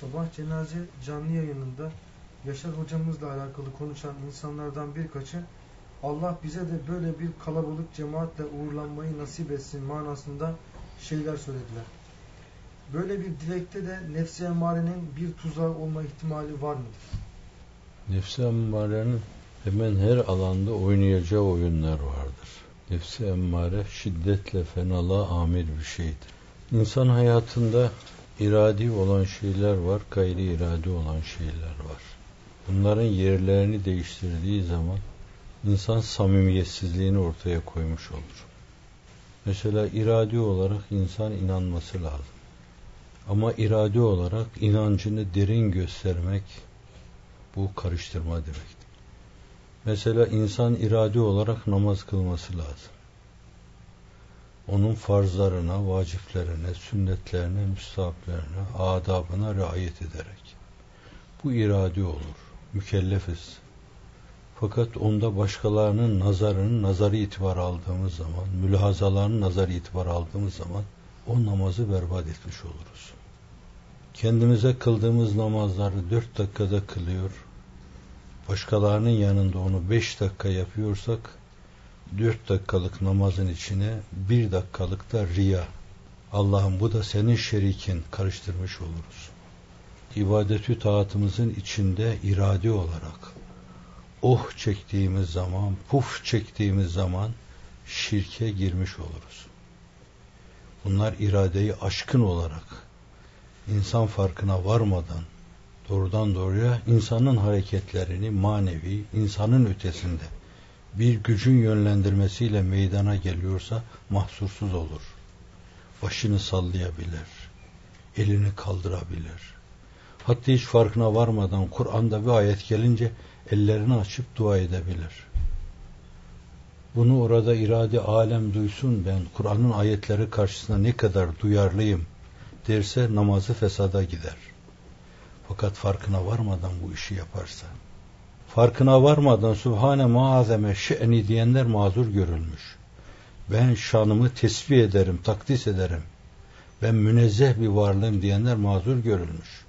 Sabah cenaze canlı yayınında Yaşar hocamızla alakalı konuşan insanlardan birkaçı Allah bize de böyle bir kalabalık cemaatle uğurlanmayı nasip etsin manasında şeyler söylediler. Böyle bir dilekte de nefsi emmarenin bir tuzağı olma ihtimali var mıdır? Nefsi emmarenin hemen her alanda oynayacağı oyunlar vardır. Nefsi emmare şiddetle fenalığa amir bir şeydir. İnsan hayatında iradi olan şeyler var, gayri iradi olan şeyler var. Bunların yerlerini değiştirdiği zaman insan samimiyetsizliğini ortaya koymuş olur. Mesela iradi olarak insan inanması lazım. Ama iradi olarak inancını derin göstermek bu karıştırma demektir. Mesela insan iradi olarak namaz kılması lazım. Onun farzlarına, vaciplerine, sünnetlerine, müstahaplerine, adabına riayet ederek. Bu iradi olur. Mükellefiz. Fakat onda başkalarının nazarının nazarı itibar aldığımız zaman, mülahazalarının nazarı itibar aldığımız zaman o namazı berbat etmiş oluruz. Kendimize kıldığımız namazları dört dakikada kılıyor, başkalarının yanında onu beş dakika yapıyorsak, dört dakikalık namazın içine bir dakikalık da riya. Allah'ım bu da senin şerikin karıştırmış oluruz. İbadetü taatımızın içinde irade olarak oh çektiğimiz zaman, puf çektiğimiz zaman şirke girmiş oluruz. Bunlar iradeyi aşkın olarak insan farkına varmadan doğrudan doğruya insanın hareketlerini manevi, insanın ötesinde bir gücün yönlendirmesiyle meydana geliyorsa mahsursuz olur. Başını sallayabilir, elini kaldırabilir. Hatta hiç farkına varmadan Kur'an'da bir ayet gelince ellerini açıp dua edebilir. Bunu orada irade alem duysun ben Kur'an'ın ayetleri karşısında ne kadar duyarlıyım derse namazı fesada gider. Fakat farkına varmadan bu işi yaparsa farkına varmadan Subhane muazeme şe'ni diyenler mazur görülmüş. Ben şanımı tesbih ederim, takdis ederim. Ben münezzeh bir varlığım diyenler mazur görülmüş.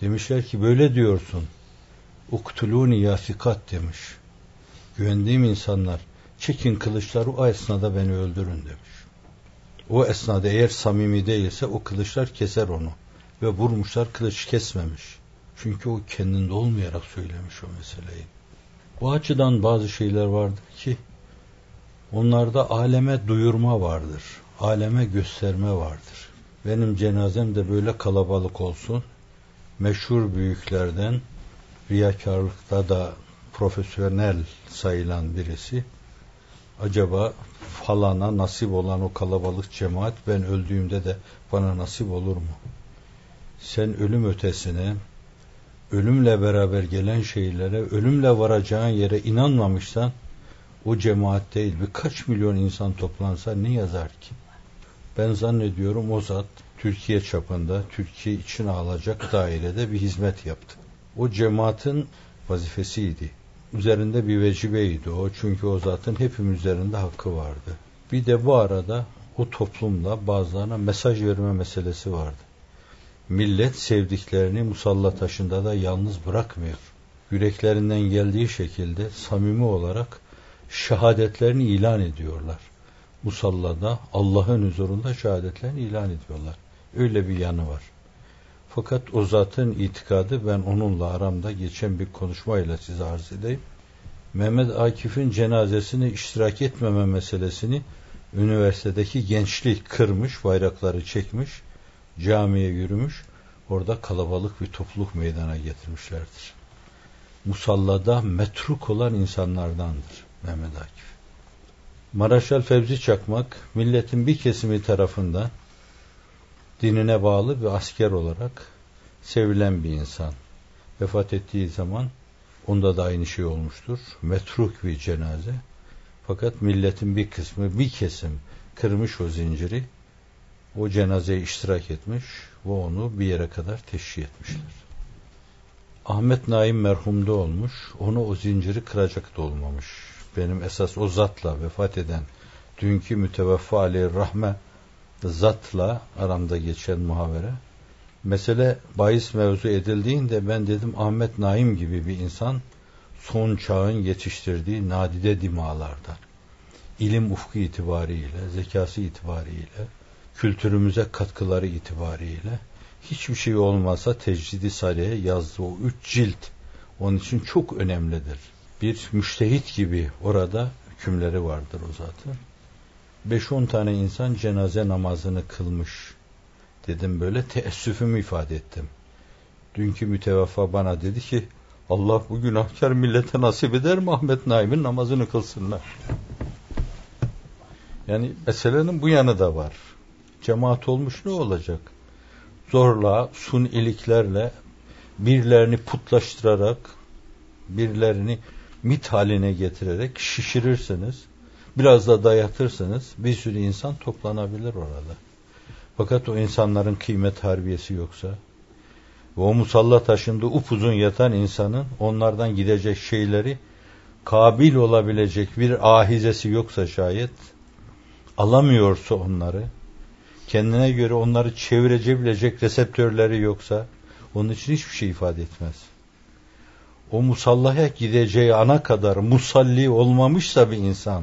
Demişler ki böyle diyorsun. Uktuluni yasikat demiş. Güvendiğim insanlar çekin kılıçları o esnada beni öldürün demiş. O esnada eğer samimi değilse o kılıçlar keser onu. Ve vurmuşlar kılıç kesmemiş. Çünkü o kendinde olmayarak söylemiş o meseleyi. Bu açıdan bazı şeyler vardır ki onlarda aleme duyurma vardır. Aleme gösterme vardır. Benim cenazem de böyle kalabalık olsun. Meşhur büyüklerden riyakarlıkta da profesyonel sayılan birisi acaba falana nasip olan o kalabalık cemaat ben öldüğümde de bana nasip olur mu? Sen ölüm ötesine ölümle beraber gelen şeylere, ölümle varacağın yere inanmamışsan o cemaat değil birkaç milyon insan toplansa ne yazar ki? Ben zannediyorum o zat Türkiye çapında, Türkiye için alacak dairede bir hizmet yaptı. O cemaatin vazifesiydi. Üzerinde bir vecibeydi o. Çünkü o zatın hepimiz üzerinde hakkı vardı. Bir de bu arada o toplumla bazılarına mesaj verme meselesi vardı millet sevdiklerini musalla taşında da yalnız bırakmıyor. Yüreklerinden geldiği şekilde samimi olarak şehadetlerini ilan ediyorlar. Musallada Allah'ın huzurunda şehadetlerini ilan ediyorlar. Öyle bir yanı var. Fakat o zatın itikadı ben onunla aramda geçen bir konuşmayla size arz edeyim. Mehmet Akif'in cenazesine iştirak etmeme meselesini üniversitedeki gençlik kırmış, bayrakları çekmiş camiye yürümüş, orada kalabalık bir topluluk meydana getirmişlerdir. Musallada metruk olan insanlardandır Mehmet Akif. Maraşal Fevzi Çakmak, milletin bir kesimi tarafından dinine bağlı bir asker olarak sevilen bir insan. Vefat ettiği zaman onda da aynı şey olmuştur. Metruk bir cenaze. Fakat milletin bir kısmı, bir kesim kırmış o zinciri o cenazeye iştirak etmiş ve onu bir yere kadar teşhir etmişler. Ahmet Naim merhumda olmuş, onu o zinciri kıracak da olmamış. Benim esas o zatla vefat eden dünkü müteveffa aleyhi rahme zatla aramda geçen muhavere Mesele bahis mevzu edildiğinde ben dedim Ahmet Naim gibi bir insan son çağın yetiştirdiği nadide dimalardan. İlim ufku itibariyle, zekası itibariyle, kültürümüze katkıları itibariyle hiçbir şey olmasa tecridi sarıya yazdığı o üç cilt onun için çok önemlidir. Bir müştehit gibi orada hükümleri vardır o zaten. Beş on tane insan cenaze namazını kılmış. Dedim böyle teessüfümü ifade ettim. Dünkü mütevaffa bana dedi ki Allah bu günahkar millete nasip eder mi Ahmet Naim'in namazını kılsınlar. Yani meselenin bu yanı da var. Cemaat olmuş ne olacak? Zorla, suniliklerle birilerini putlaştırarak, birilerini mit haline getirerek şişirirsiniz. Biraz da dayatırsınız. Bir sürü insan toplanabilir orada. Fakat o insanların kıymet harbiyesi yoksa ve o musalla taşında upuzun yatan insanın onlardan gidecek şeyleri kabil olabilecek bir ahizesi yoksa şayet alamıyorsa onları kendine göre onları çevirebilecek reseptörleri yoksa onun için hiçbir şey ifade etmez. O musallaya gideceği ana kadar musalli olmamışsa bir insan,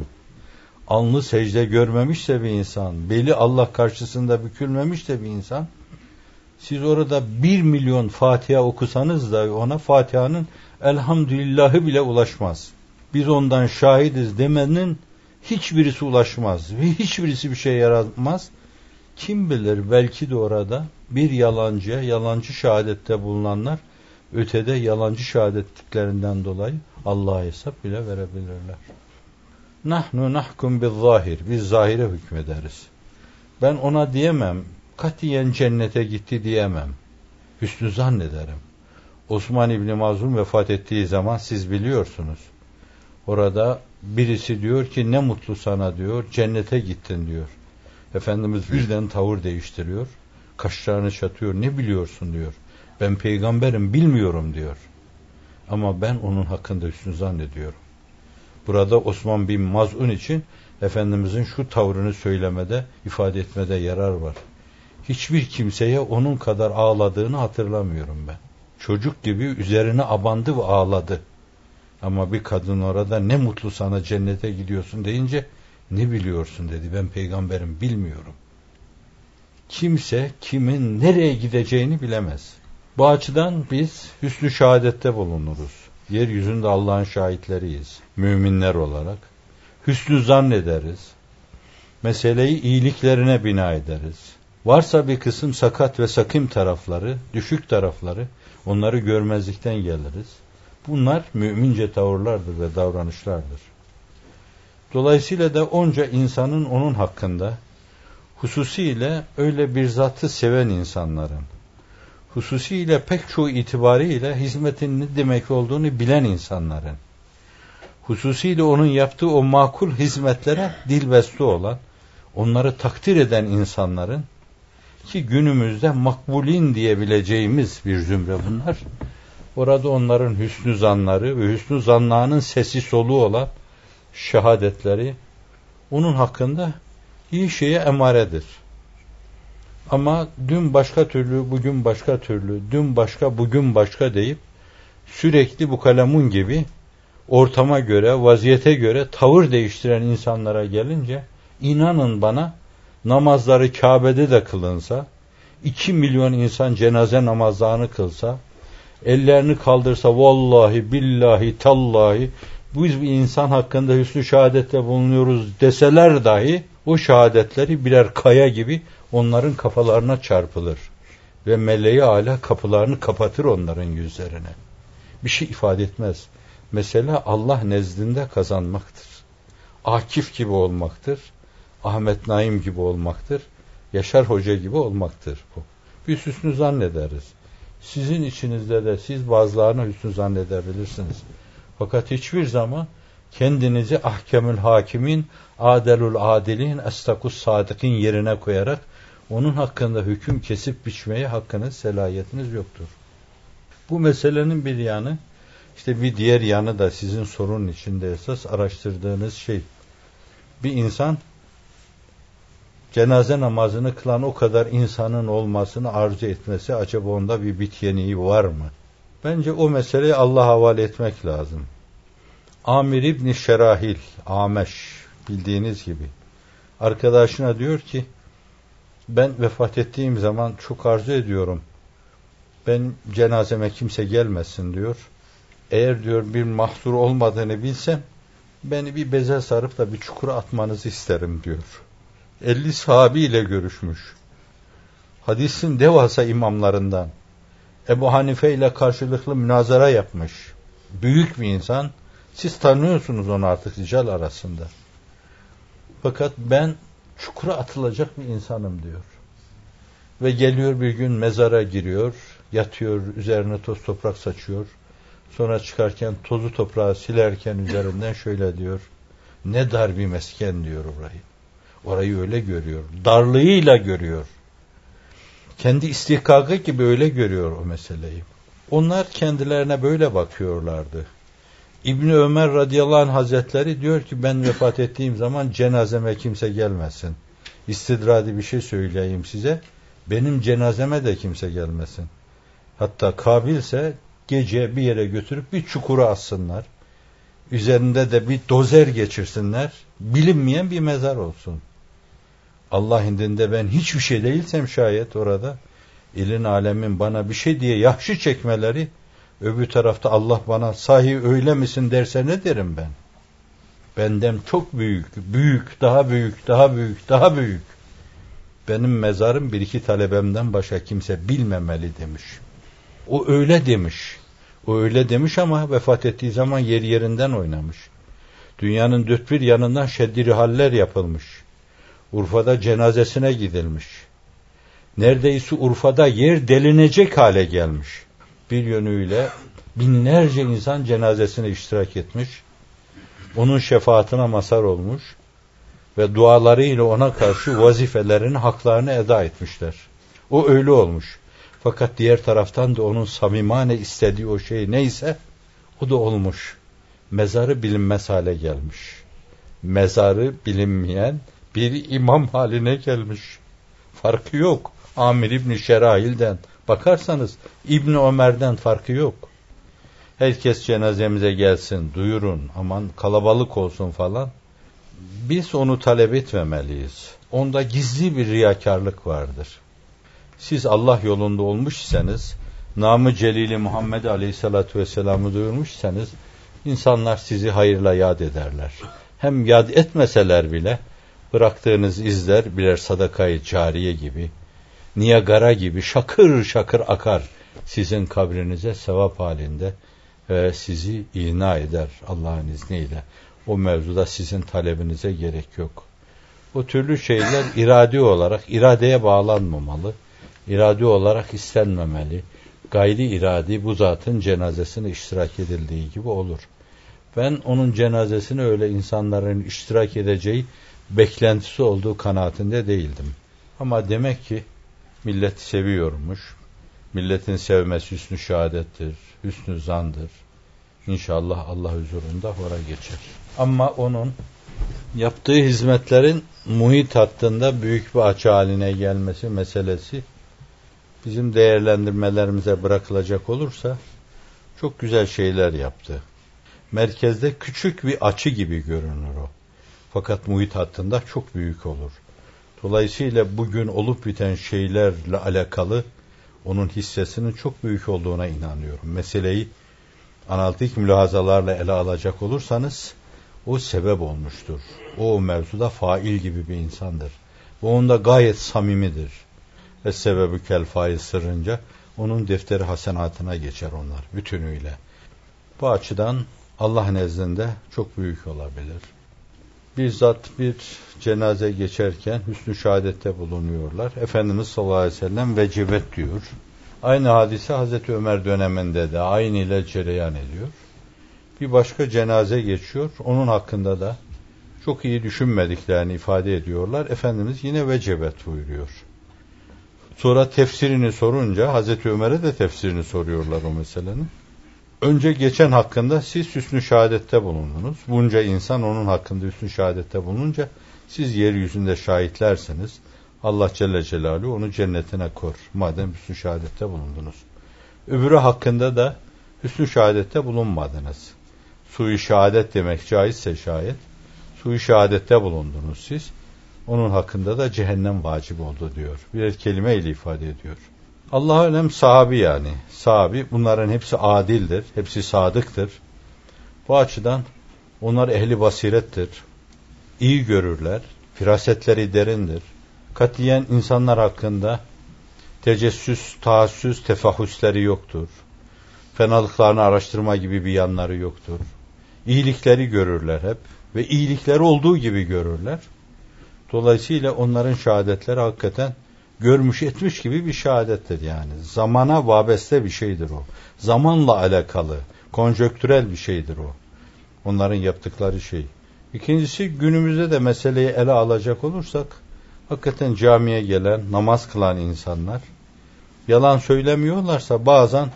alnı secde görmemişse bir insan, beli Allah karşısında bükülmemişse bir insan, siz orada bir milyon Fatiha okusanız da ona Fatiha'nın elhamdülillahı bile ulaşmaz. Biz ondan şahidiz demenin hiçbirisi ulaşmaz ve hiçbirisi bir şey yaratmaz. Kim bilir belki de orada bir yalancıya yalancı şehadette bulunanlar ötede yalancı şehadetliklerinden dolayı Allah'a hesap bile verebilirler. Nahnu nahkum bil zahir. Biz zahire hükmederiz. Ben ona diyemem. Katiyen cennete gitti diyemem. Hüsnü zannederim. Osman İbni Mazlum vefat ettiği zaman siz biliyorsunuz. Orada birisi diyor ki ne mutlu sana diyor, cennete gittin diyor. Efendimiz birden tavır değiştiriyor. Kaşlarını çatıyor, ne biliyorsun diyor. Ben peygamberim bilmiyorum diyor. Ama ben onun hakkında üstün zannediyorum. Burada Osman bin Maz'un için Efendimizin şu tavrını söylemede, ifade etmede yarar var. Hiçbir kimseye onun kadar ağladığını hatırlamıyorum ben. Çocuk gibi üzerine abandı ve ağladı. Ama bir kadın orada ne mutlu sana cennete gidiyorsun deyince ne biliyorsun dedi. Ben peygamberim bilmiyorum. Kimse kimin nereye gideceğini bilemez. Bu açıdan biz hüsnü şehadette bulunuruz. Yeryüzünde Allah'ın şahitleriyiz. Müminler olarak. Hüsnü zannederiz. Meseleyi iyiliklerine bina ederiz. Varsa bir kısım sakat ve sakim tarafları, düşük tarafları, onları görmezlikten geliriz. Bunlar mümince tavırlardır ve davranışlardır. Dolayısıyla da onca insanın onun hakkında, hususiyle öyle bir zatı seven insanların, hususiyle pek çoğu itibariyle hizmetin ne demek olduğunu bilen insanların, hususiyle onun yaptığı o makul hizmetlere dilbeste olan, onları takdir eden insanların, ki günümüzde makbulin diyebileceğimiz bir zümre bunlar. Orada onların hüsnü zanları ve hüsnü zanlarının sesi soluğu olan şehadetleri onun hakkında iyi şeye emaredir. Ama dün başka türlü, bugün başka türlü, dün başka, bugün başka deyip sürekli bu kalemun gibi ortama göre, vaziyete göre tavır değiştiren insanlara gelince inanın bana namazları Kabe'de de kılınsa, iki milyon insan cenaze namazlarını kılsa, ellerini kaldırsa vallahi billahi tallahi biz insan hakkında hüsnü şehadette bulunuyoruz deseler dahi o şehadetleri birer kaya gibi onların kafalarına çarpılır. Ve meleği ala kapılarını kapatır onların yüzlerine. Bir şey ifade etmez. Mesele Allah nezdinde kazanmaktır. Akif gibi olmaktır. Ahmet Naim gibi olmaktır. Yaşar Hoca gibi olmaktır bu. Biz hüsnü zannederiz. Sizin içinizde de siz bazılarına hüsnü zannedebilirsiniz. Fakat hiçbir zaman kendinizi ahkemül hakimin, adelul adilin, estakus sadıkın yerine koyarak onun hakkında hüküm kesip biçmeye hakkınız, selayetiniz yoktur. Bu meselenin bir yanı, işte bir diğer yanı da sizin sorunun içinde esas araştırdığınız şey. Bir insan cenaze namazını kılan o kadar insanın olmasını arzu etmesi acaba onda bir bit yeniği var mı? Bence o meseleyi Allah'a havale etmek lazım. Amir İbni Şerahil, Ameş bildiğiniz gibi arkadaşına diyor ki ben vefat ettiğim zaman çok arzu ediyorum. Ben cenazeme kimse gelmesin diyor. Eğer diyor bir mahsur olmadığını bilsem beni bir beze sarıp da bir çukura atmanızı isterim diyor. 50 sahabiyle görüşmüş. Hadisin devasa imamlarından. Ebu Hanife ile karşılıklı münazara yapmış. Büyük bir insan. Siz tanıyorsunuz onu artık rical arasında. Fakat ben çukura atılacak bir insanım diyor. Ve geliyor bir gün mezara giriyor, yatıyor, üzerine toz toprak saçıyor. Sonra çıkarken tozu toprağı silerken üzerinden şöyle diyor. Ne dar bir mesken diyor orayı. Orayı öyle görüyor. Darlığıyla görüyor. Kendi istihkakı gibi öyle görüyor o meseleyi. Onlar kendilerine böyle bakıyorlardı. İbni Ömer radıyallahu anh hazretleri diyor ki ben vefat ettiğim zaman cenazeme kimse gelmesin. İstidradi bir şey söyleyeyim size. Benim cenazeme de kimse gelmesin. Hatta kabilse gece bir yere götürüp bir çukura assınlar. Üzerinde de bir dozer geçirsinler. Bilinmeyen bir mezar olsun. Allah indinde ben hiçbir şey değilsem şayet orada ilin alemin bana bir şey diye yahşi çekmeleri öbür tarafta Allah bana sahi öyle misin derse ne derim ben? Benden çok büyük, büyük, daha büyük, daha büyük, daha büyük. Benim mezarım bir iki talebemden başka kimse bilmemeli demiş. O öyle demiş. O öyle demiş ama vefat ettiği zaman yer yerinden oynamış. Dünyanın dört bir yanından şeddiri haller yapılmış. Urfa'da cenazesine gidilmiş. Neredeyse Urfa'da yer delinecek hale gelmiş. Bir yönüyle binlerce insan cenazesine iştirak etmiş. Onun şefaatine mazhar olmuş ve dualarıyla ona karşı vazifelerini, haklarını eda etmişler. O öyle olmuş. Fakat diğer taraftan da onun samimane istediği o şey neyse o da olmuş. Mezarı bilinmez hale gelmiş. Mezarı bilinmeyen bir imam haline gelmiş. Farkı yok. Amir İbni Şerahil'den bakarsanız İbni Ömer'den farkı yok. Herkes cenazemize gelsin, duyurun, aman kalabalık olsun falan. Biz onu talep etmemeliyiz. Onda gizli bir riyakarlık vardır. Siz Allah yolunda olmuşsanız, namı celili Muhammed Aleyhisselatü Vesselam'ı duyurmuşsanız, insanlar sizi hayırla yad ederler. Hem yad etmeseler bile, bıraktığınız izler birer sadakayı cariye gibi, Niyagara gibi şakır şakır akar sizin kabrinize sevap halinde ve sizi ina eder Allah'ın izniyle. O mevzuda sizin talebinize gerek yok. Bu türlü şeyler iradi olarak iradeye bağlanmamalı. İradi olarak istenmemeli. Gayri iradi bu zatın cenazesine iştirak edildiği gibi olur. Ben onun cenazesine öyle insanların iştirak edeceği beklentisi olduğu kanaatinde değildim. Ama demek ki millet seviyormuş. Milletin sevmesi hüsnü şehadettir, hüsnü zandır. İnşallah Allah huzurunda hora geçer. Ama onun yaptığı hizmetlerin muhit hattında büyük bir açı haline gelmesi meselesi bizim değerlendirmelerimize bırakılacak olursa çok güzel şeyler yaptı. Merkezde küçük bir açı gibi görünür o. Fakat muhit hattında çok büyük olur. Dolayısıyla bugün olup biten şeylerle alakalı onun hissesinin çok büyük olduğuna inanıyorum. Meseleyi analitik mülahazalarla ele alacak olursanız o sebep olmuştur. O, mevzuda fail gibi bir insandır. Ve onda gayet samimidir. Ve sebebi kel sırrınca onun defteri hasenatına geçer onlar bütünüyle. Bu açıdan Allah nezdinde çok büyük olabilir bizzat bir cenaze geçerken hüsnü şehadette bulunuyorlar. Efendimiz sallallahu aleyhi ve sellem vecibet diyor. Aynı hadise Hazreti Ömer döneminde de aynı ile cereyan ediyor. Bir başka cenaze geçiyor. Onun hakkında da çok iyi düşünmediklerini ifade ediyorlar. Efendimiz yine vecebet buyuruyor. Sonra tefsirini sorunca Hazreti Ömer'e de tefsirini soruyorlar o meselenin. Önce geçen hakkında siz hüsnü şehadette bulundunuz. Bunca insan onun hakkında hüsnü şehadette bulununca Siz yeryüzünde şahitlerseniz Allah Celle Celaluhu onu cennetine kor. Madem hüsnü şehadette bulundunuz. Öbürü hakkında da hüsnü şehadette bulunmadınız. Suyu şehadet demek caizse şayet. Suyu şehadette bulundunuz siz. Onun hakkında da cehennem vacip oldu diyor. Bir kelime ile ifade ediyor. Allah alem sahabi yani. Sahabi bunların hepsi adildir. Hepsi sadıktır. Bu açıdan onlar ehli basirettir. İyi görürler. Firasetleri derindir. Katiyen insanlar hakkında tecessüs, taassüs, tefahüsleri yoktur. Fenalıklarını araştırma gibi bir yanları yoktur. İyilikleri görürler hep ve iyilikleri olduğu gibi görürler. Dolayısıyla onların şehadetleri hakikaten görmüş etmiş gibi bir şehadettir yani. Zamana vabeste bir şeydir o. Zamanla alakalı, konjöktürel bir şeydir o. Onların yaptıkları şey. İkincisi günümüzde de meseleyi ele alacak olursak hakikaten camiye gelen, namaz kılan insanlar yalan söylemiyorlarsa bazen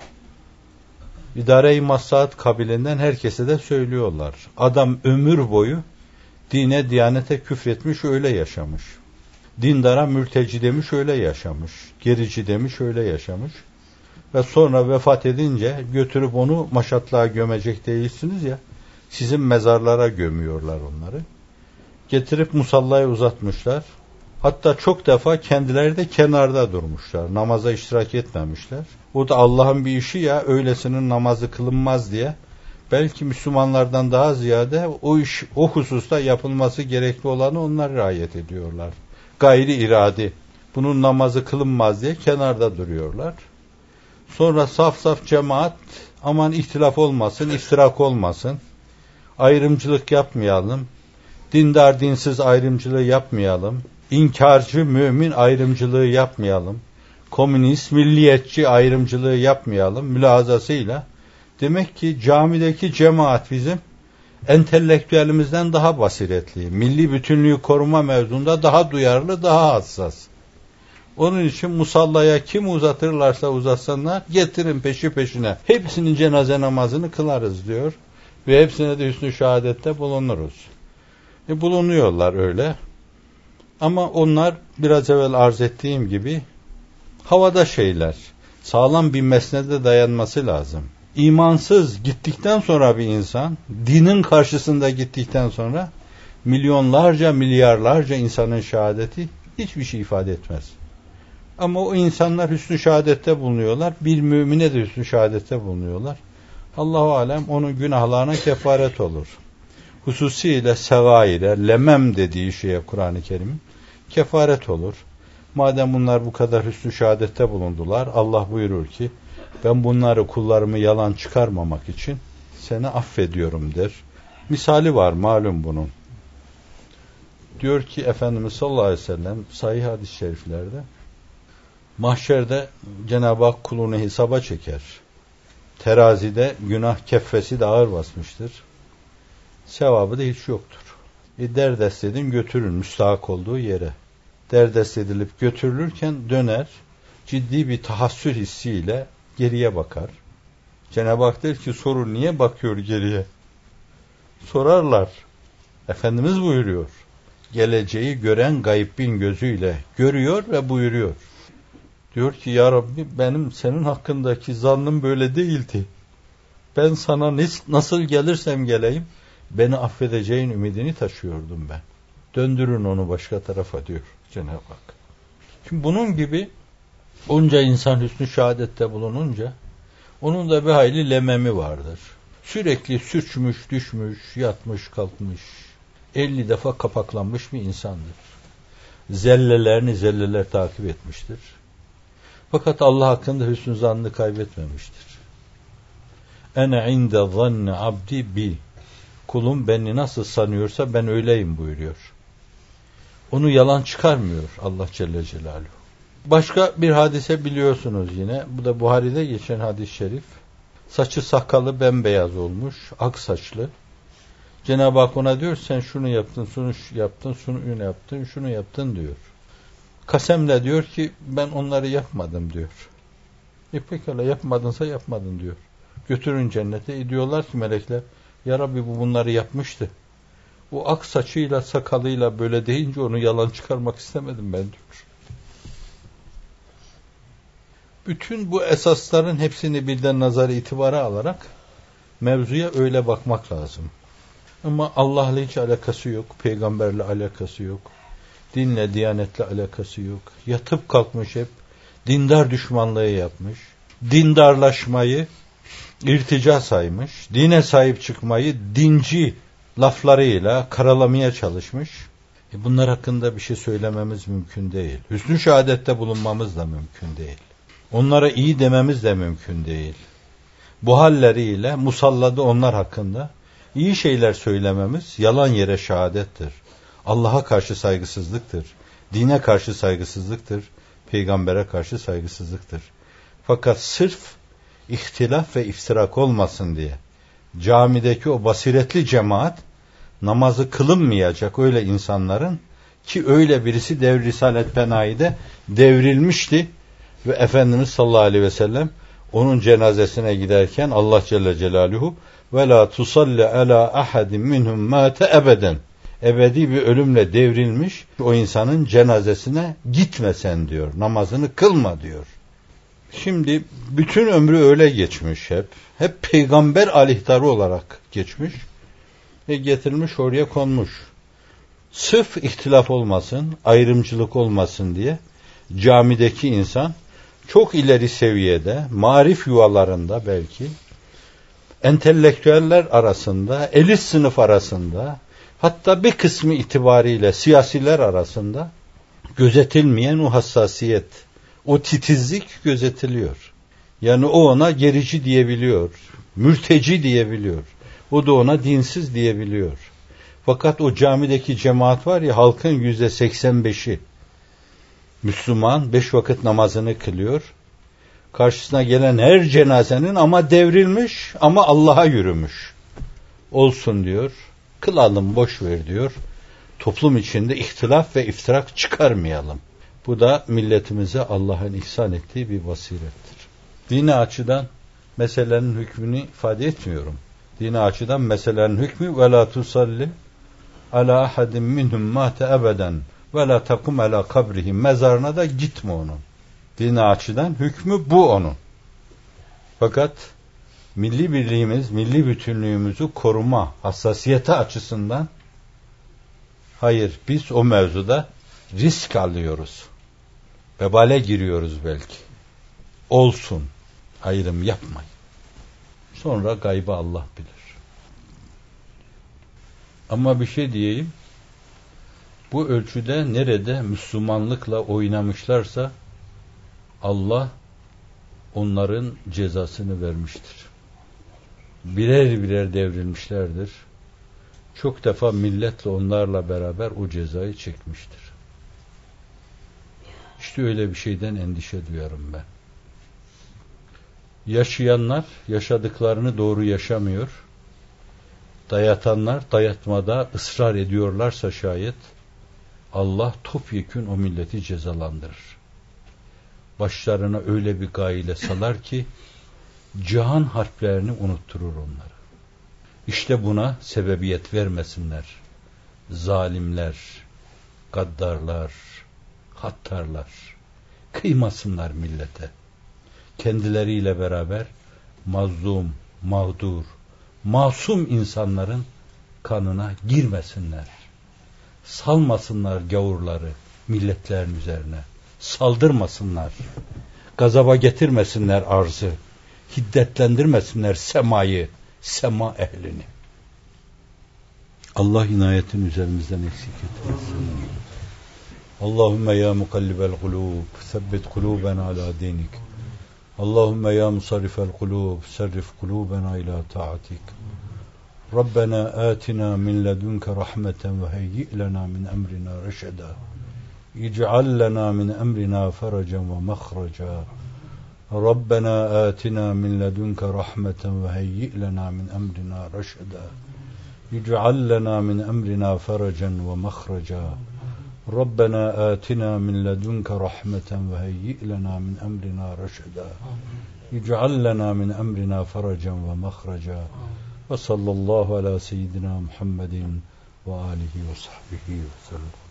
idare-i maslahat kabilinden herkese de söylüyorlar. Adam ömür boyu dine, diyanete küfretmiş, öyle yaşamış. Dindara mülteci demiş, öyle yaşamış. Gerici demiş, öyle yaşamış. Ve sonra vefat edince götürüp onu maşatlığa gömecek değilsiniz ya, sizin mezarlara gömüyorlar onları. Getirip musallaya uzatmışlar. Hatta çok defa kendileri de kenarda durmuşlar. Namaza iştirak etmemişler. Bu da Allah'ın bir işi ya öylesinin namazı kılınmaz diye. Belki Müslümanlardan daha ziyade o iş o hususta yapılması gerekli olanı onlar riayet ediyorlar. Gayri iradi. Bunun namazı kılınmaz diye kenarda duruyorlar. Sonra saf saf cemaat aman ihtilaf olmasın, iftirak olmasın. Ayrımcılık yapmayalım. Dindar dinsiz ayrımcılığı yapmayalım inkarcı mümin ayrımcılığı yapmayalım. Komünist, milliyetçi ayrımcılığı yapmayalım mülazasıyla. Demek ki camideki cemaat bizim entelektüelimizden daha basiretli, milli bütünlüğü koruma mevzunda daha duyarlı, daha hassas. Onun için musallaya kim uzatırlarsa uzatsınlar getirin peşi peşine. Hepsinin cenaze namazını kılarız diyor. Ve hepsine de hüsnü şehadette bulunuruz. E bulunuyorlar öyle. Ama onlar biraz evvel arz ettiğim gibi havada şeyler. Sağlam bir mesnede dayanması lazım. İmansız gittikten sonra bir insan, dinin karşısında gittikten sonra milyonlarca, milyarlarca insanın şehadeti hiçbir şey ifade etmez. Ama o insanlar hüsnü şehadette bulunuyorlar. Bir mümine de hüsnü şehadette bulunuyorlar. Allahu alem onun günahlarına kefaret olur. Hususiyle sevaire, lemem dediği şeye Kur'an-ı Kerim'in kefaret olur. Madem bunlar bu kadar hüsnü şehadette bulundular, Allah buyurur ki, ben bunları kullarımı yalan çıkarmamak için seni affediyorum der. Misali var malum bunun. Diyor ki Efendimiz sallallahu aleyhi ve sellem sahih hadis-i şeriflerde mahşerde Cenab-ı Hak kulunu hesaba çeker. Terazide günah keffesi de ağır basmıştır. Sevabı da hiç yoktur. E derdest edin götürün müstahak olduğu yere derdest edilip götürülürken döner, ciddi bir tahassür hissiyle geriye bakar. Cenab-ı Hak der ki soru niye bakıyor geriye? Sorarlar. Efendimiz buyuruyor. Geleceği gören gaybbin gözüyle görüyor ve buyuruyor. Diyor ki ya Rabbi benim senin hakkındaki zannım böyle değildi. Ben sana nasıl gelirsem geleyim beni affedeceğin ümidini taşıyordum ben. Döndürün onu başka tarafa diyor. Cenab-ı Hak. Şimdi bunun gibi onca insan hüsnü şehadette bulununca onun da bir hayli lememi vardır. Sürekli sürçmüş, düşmüş, yatmış, kalkmış. 50 defa kapaklanmış bir insandır. Zellelerini zelleler takip etmiştir. Fakat Allah hakkında hüsnü zannını kaybetmemiştir. Ene inde zanne abdi bi. Kulum beni nasıl sanıyorsa ben öyleyim buyuruyor. Onu yalan çıkarmıyor Allah Celle Celaluhu. Başka bir hadise biliyorsunuz yine. Bu da Buhari'de geçen hadis-i şerif. Saçı sakalı bembeyaz olmuş, ak saçlı. Cenab-ı Hak ona diyor sen şunu yaptın, şunu yaptın, şunu yaptın, şunu yaptın diyor. Kasemle diyor ki ben onları yapmadım diyor. E pekala yapmadınsa yapmadın diyor. Götürün cennete. E diyorlar ki melekler ya Rabbi bu bunları yapmıştı. Bu ak saçıyla sakalıyla böyle deyince onu yalan çıkarmak istemedim ben diyor. Bütün bu esasların hepsini birden nazar itibara alarak mevzuya öyle bakmak lazım. Ama Allah'la hiç alakası yok, peygamberle alakası yok, dinle, diyanetle alakası yok. Yatıp kalkmış hep, dindar düşmanlığı yapmış, dindarlaşmayı irtica saymış, dine sahip çıkmayı dinci laflarıyla karalamaya çalışmış. E bunlar hakkında bir şey söylememiz mümkün değil. Hüsnü şehadette bulunmamız da mümkün değil. Onlara iyi dememiz de mümkün değil. Bu halleriyle musalladı onlar hakkında iyi şeyler söylememiz yalan yere şehadettir. Allah'a karşı saygısızlıktır. Dine karşı saygısızlıktır. Peygambere karşı saygısızlıktır. Fakat sırf ihtilaf ve iftirak olmasın diye camideki o basiretli cemaat namazı kılınmayacak öyle insanların ki öyle birisi devri Risalet Penayi'de devrilmişti ve Efendimiz sallallahu aleyhi ve sellem onun cenazesine giderken Allah Celle Celaluhu ve la tusalli ala ahadin minhum mate ebeden ebedi bir ölümle devrilmiş o insanın cenazesine gitmesen diyor. Namazını kılma diyor. Şimdi bütün ömrü öyle geçmiş hep. Hep peygamber alihtarı olarak geçmiş. Ve getirilmiş oraya konmuş. Sırf ihtilaf olmasın, ayrımcılık olmasın diye camideki insan çok ileri seviyede, marif yuvalarında belki, entelektüeller arasında, elit sınıf arasında, hatta bir kısmı itibariyle siyasiler arasında gözetilmeyen o hassasiyet, o titizlik gözetiliyor. Yani o ona gerici diyebiliyor, mürteci diyebiliyor. O da ona dinsiz diyebiliyor. Fakat o camideki cemaat var ya halkın yüzde seksen beşi Müslüman beş vakit namazını kılıyor. Karşısına gelen her cenazenin ama devrilmiş ama Allah'a yürümüş. Olsun diyor. Kılalım boş ver diyor. Toplum içinde ihtilaf ve iftirak çıkarmayalım. Bu da milletimize Allah'ın ihsan ettiği bir basirettir. Dini açıdan meselenin hükmünü ifade etmiyorum. Dini açıdan meselenin hükmü ve la tusalli ala ahadin minhum mate ebeden ve la takum ala kabrihi mezarına da gitme onun. Dini açıdan hükmü bu onun. Fakat milli birliğimiz, milli bütünlüğümüzü koruma hassasiyeti açısından hayır biz o mevzuda risk alıyoruz. Vebale giriyoruz belki. Olsun. Ayrım yapmayın. Sonra gaybı Allah bilir. Ama bir şey diyeyim. Bu ölçüde nerede Müslümanlıkla oynamışlarsa Allah onların cezasını vermiştir. Birer birer devrilmişlerdir. Çok defa milletle onlarla beraber o cezayı çekmiştir. İşte öyle bir şeyden endişe duyarım ben. Yaşayanlar yaşadıklarını doğru yaşamıyor. Dayatanlar dayatmada ısrar ediyorlarsa şayet Allah topyekün o milleti cezalandırır. Başlarına öyle bir gayle salar ki cihan harplerini unutturur onları. İşte buna sebebiyet vermesinler. Zalimler, gaddarlar, hattarlar. Kıymasınlar millete. Kendileriyle beraber mazlum, mağdur, masum insanların kanına girmesinler salmasınlar gavurları milletlerin üzerine. Saldırmasınlar. Gazaba getirmesinler arzı. Hiddetlendirmesinler semayı, sema ehlini. Allah inayetin üzerimizden eksik etmesin. Allahümme ya mukallibel kulub, sebbit kulubena ala dinik. Allahümme ya musarrifel kulub, serrif kulubena ila taatik. ربنا آتنا من لدنك رحمة وهيئ لنا من أمرنا رشدا. اجعل لنا من أمرنا فرجا ومخرجا. ربنا آتنا من لدنك رحمة وهيئ لنا من أمرنا رشدا. اجعل لنا من أمرنا فرجا ومخرجا. ربنا آتنا من لدنك رحمة وهيئ لنا من أمرنا رشدا. اجعل لنا من أمرنا فرجا ومخرجا. وصلى الله على سيدنا محمد وآله وصحبه وسلم.